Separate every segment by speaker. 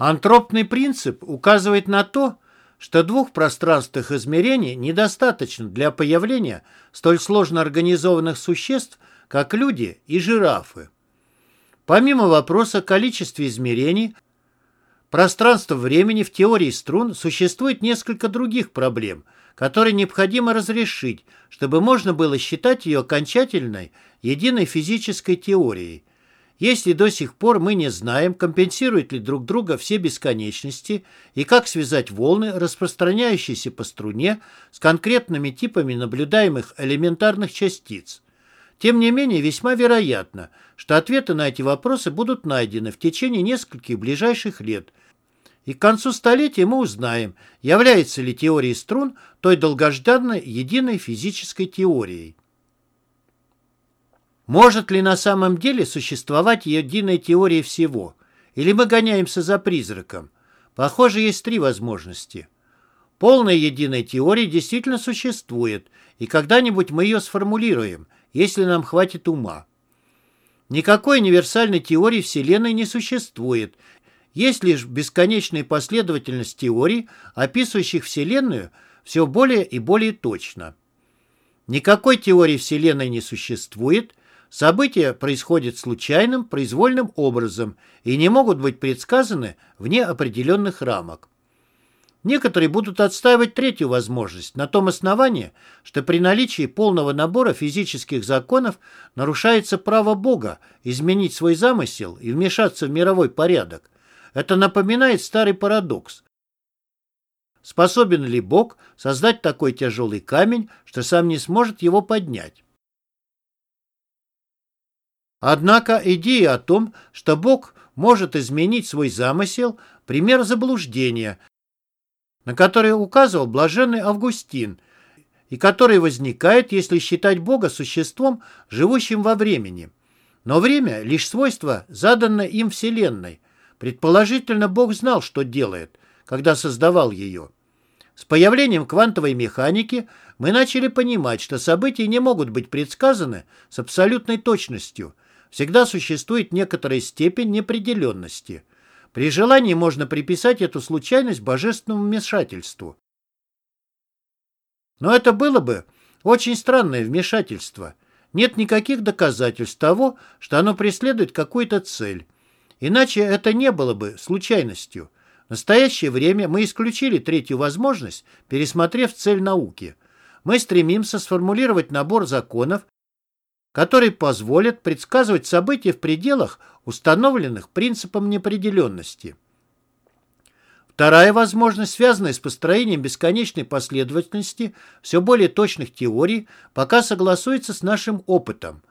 Speaker 1: Антропный принцип указывает на то, что двух пространственных измерений недостаточно для появления столь сложно организованных существ, как люди и жирафы. Помимо вопроса о количестве измерений, пространство времени в теории струн существует несколько других проблем, которые необходимо разрешить, чтобы можно было считать ее окончательной, единой физической теорией. Если до сих пор мы не знаем, компенсируют ли друг друга все бесконечности и как связать волны, распространяющиеся по струне, с конкретными типами наблюдаемых элементарных частиц. Тем не менее, весьма вероятно, что ответы на эти вопросы будут найдены в течение нескольких ближайших лет. И к концу столетия мы узнаем, является ли теория струн той долгожданной единой физической теорией. Может ли на самом деле существовать единая теория всего? Или мы гоняемся за призраком? Похоже, есть три возможности. Полная единая теория действительно существует, и когда-нибудь мы ее сформулируем, если нам хватит ума. Никакой универсальной теории Вселенной не существует. Есть лишь бесконечная последовательность теорий, описывающих Вселенную все более и более точно. Никакой теории Вселенной не существует, События происходят случайным, произвольным образом и не могут быть предсказаны вне определенных рамок. Некоторые будут отстаивать третью возможность на том основании, что при наличии полного набора физических законов нарушается право Бога изменить свой замысел и вмешаться в мировой порядок. Это напоминает старый парадокс. Способен ли Бог создать такой тяжелый камень, что сам не сможет его поднять? Однако идея о том, что Бог может изменить свой замысел, пример заблуждения, на который указывал блаженный Августин, и который возникает, если считать Бога существом, живущим во времени. Но время – лишь свойство, заданное им Вселенной. Предположительно, Бог знал, что делает, когда создавал ее. С появлением квантовой механики мы начали понимать, что события не могут быть предсказаны с абсолютной точностью – всегда существует некоторая степень неопределенности. При желании можно приписать эту случайность божественному вмешательству. Но это было бы очень странное вмешательство. Нет никаких доказательств того, что оно преследует какую-то цель. Иначе это не было бы случайностью. В настоящее время мы исключили третью возможность, пересмотрев цель науки. Мы стремимся сформулировать набор законов, который позволит предсказывать события в пределах, установленных принципом неопределенности. Вторая возможность, связанная с построением бесконечной последовательности все более точных теорий, пока согласуется с нашим опытом.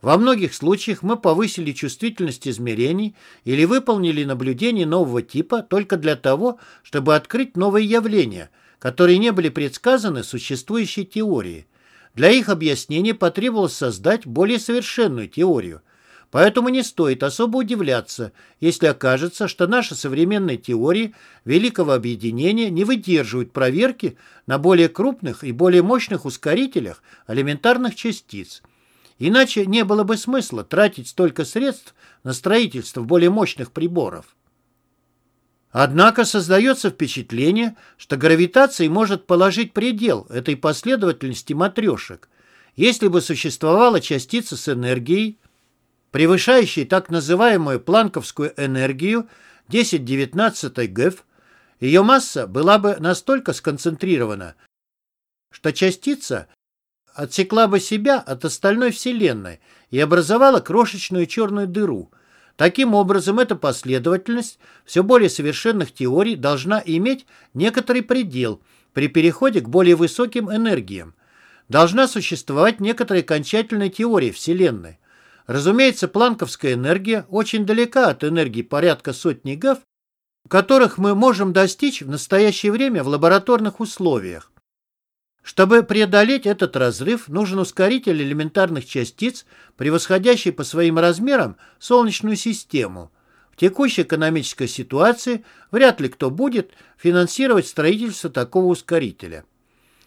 Speaker 1: Во многих случаях мы повысили чувствительность измерений или выполнили наблюдения нового типа только для того, чтобы открыть новые явления, которые не были предсказаны существующей теорией. Для их объяснения потребовалось создать более совершенную теорию. Поэтому не стоит особо удивляться, если окажется, что наши современные теории Великого Объединения не выдерживают проверки на более крупных и более мощных ускорителях элементарных частиц. Иначе не было бы смысла тратить столько средств на строительство более мощных приборов. Однако создается впечатление, что гравитация может положить предел этой последовательности матрешек. Если бы существовала частица с энергией, превышающей так называемую планковскую энергию 10-19 ГЭФ, ее масса была бы настолько сконцентрирована, что частица отсекла бы себя от остальной Вселенной и образовала крошечную черную дыру – Таким образом, эта последовательность все более совершенных теорий должна иметь некоторый предел при переходе к более высоким энергиям. Должна существовать некоторая окончательная теория Вселенной. Разумеется, планковская энергия очень далека от энергии порядка сотни ГЭФ, которых мы можем достичь в настоящее время в лабораторных условиях. Чтобы преодолеть этот разрыв, нужен ускоритель элементарных частиц, превосходящий по своим размерам Солнечную систему. В текущей экономической ситуации вряд ли кто будет финансировать строительство такого ускорителя.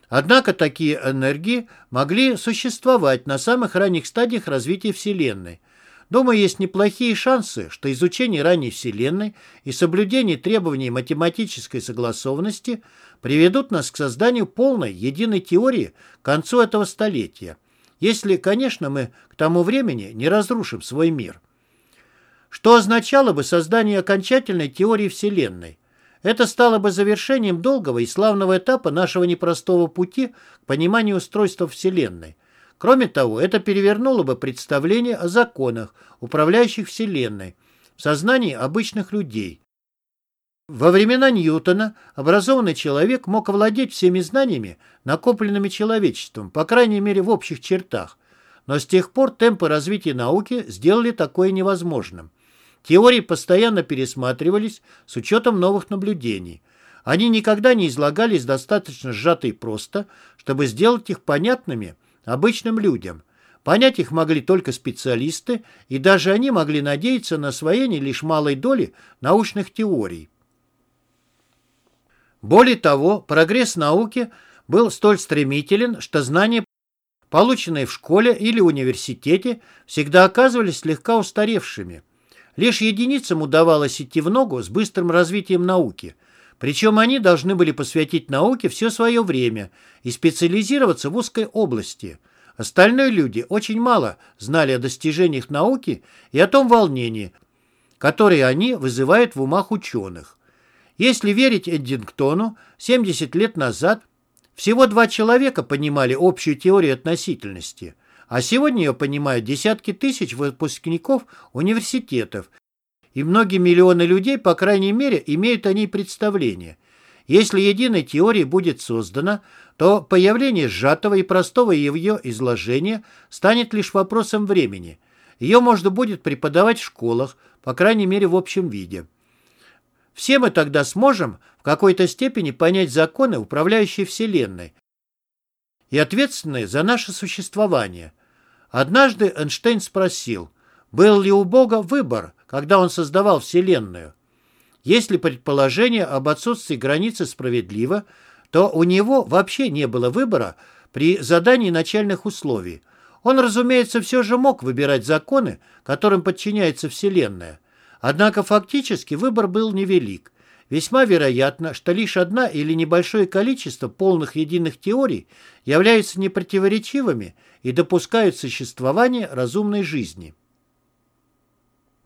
Speaker 1: Однако такие энергии могли существовать на самых ранних стадиях развития Вселенной. Думаю, есть неплохие шансы, что изучение ранней Вселенной и соблюдение требований математической согласованности приведут нас к созданию полной, единой теории к концу этого столетия, если, конечно, мы к тому времени не разрушим свой мир. Что означало бы создание окончательной теории Вселенной? Это стало бы завершением долгого и славного этапа нашего непростого пути к пониманию устройства Вселенной. Кроме того, это перевернуло бы представление о законах, управляющих Вселенной, в сознании обычных людей. Во времена Ньютона образованный человек мог овладеть всеми знаниями, накопленными человечеством, по крайней мере в общих чертах. Но с тех пор темпы развития науки сделали такое невозможным. Теории постоянно пересматривались с учетом новых наблюдений. Они никогда не излагались достаточно сжато и просто, чтобы сделать их понятными обычным людям. Понять их могли только специалисты, и даже они могли надеяться на освоение лишь малой доли научных теорий. Более того, прогресс науки был столь стремителен, что знания, полученные в школе или университете, всегда оказывались слегка устаревшими. Лишь единицам удавалось идти в ногу с быстрым развитием науки – причем они должны были посвятить науке все свое время и специализироваться в узкой области. Остальные люди очень мало знали о достижениях науки и о том волнении, которое они вызывают в умах ученых. Если верить Эддингтону, 70 лет назад всего два человека понимали общую теорию относительности, а сегодня ее понимают десятки тысяч выпускников университетов и многие миллионы людей, по крайней мере, имеют о ней представление. Если единой теория будет создана, то появление сжатого и простого ее изложения станет лишь вопросом времени. Ее можно будет преподавать в школах, по крайней мере в общем виде. Все мы тогда сможем в какой-то степени понять законы, управляющие Вселенной, и ответственные за наше существование. Однажды Эйнштейн спросил, был ли у Бога выбор – когда он создавал Вселенную. Если предположение об отсутствии границы справедливо, то у него вообще не было выбора при задании начальных условий. Он, разумеется, все же мог выбирать законы, которым подчиняется Вселенная. Однако фактически выбор был невелик. Весьма вероятно, что лишь одна или небольшое количество полных единых теорий являются непротиворечивыми и допускают существование разумной жизни.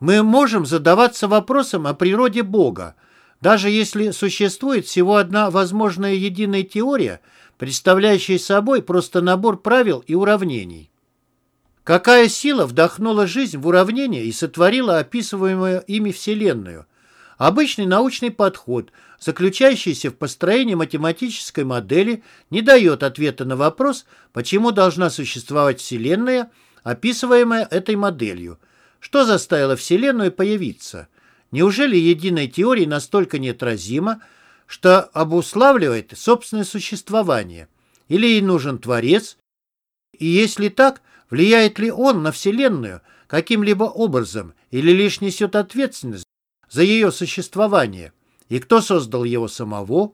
Speaker 1: Мы можем задаваться вопросом о природе Бога, даже если существует всего одна возможная единая теория, представляющая собой просто набор правил и уравнений. Какая сила вдохнула жизнь в уравнение и сотворила описываемую ими Вселенную? Обычный научный подход, заключающийся в построении математической модели, не дает ответа на вопрос, почему должна существовать Вселенная, описываемая этой моделью – что заставило Вселенную появиться? Неужели единая теория настолько неотразима, что обуславливает собственное существование? Или ей нужен Творец? И если так, влияет ли он на Вселенную каким-либо образом или лишь несет ответственность за ее существование? И кто создал его самого?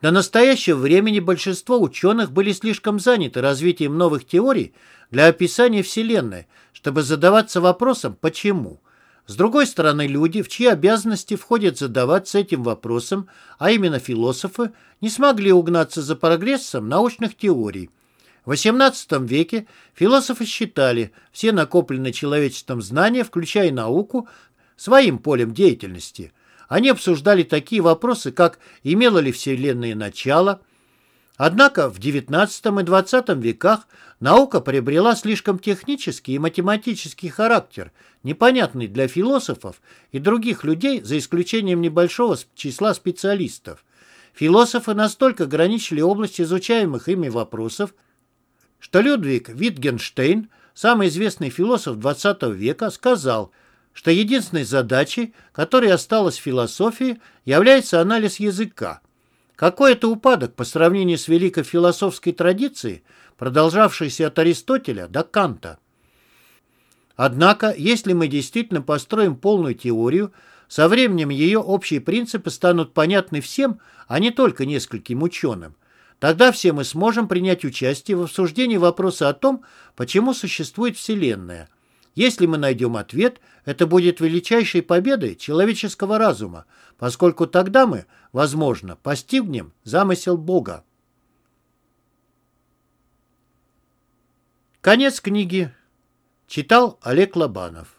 Speaker 1: До настоящего времени большинство ученых были слишком заняты развитием новых теорий для описания Вселенной, чтобы задаваться вопросом «почему?». С другой стороны, люди, в чьи обязанности входит задаваться этим вопросом, а именно философы, не смогли угнаться за прогрессом научных теорий. В XVIII веке философы считали все накопленные человечеством знания, включая науку, своим полем деятельности. Они обсуждали такие вопросы, как имела ли Вселенная начало, Однако в XIX и XX веках наука приобрела слишком технический и математический характер, непонятный для философов и других людей, за исключением небольшого числа специалистов. Философы настолько ограничили область изучаемых ими вопросов, что Людвиг Витгенштейн, самый известный философ XX века, сказал, что единственной задачей, которая осталась философии, является анализ языка. Какой это упадок по сравнению с великой философской традицией, продолжавшейся от Аристотеля до Канта? Однако, если мы действительно построим полную теорию, со временем ее общие принципы станут понятны всем, а не только нескольким ученым. Тогда все мы сможем принять участие в обсуждении вопроса о том, почему существует Вселенная. Если мы найдем ответ, это будет величайшей победой человеческого разума, поскольку тогда мы, возможно, постигнем замысел Бога. Конец книги. Читал Олег Лобанов.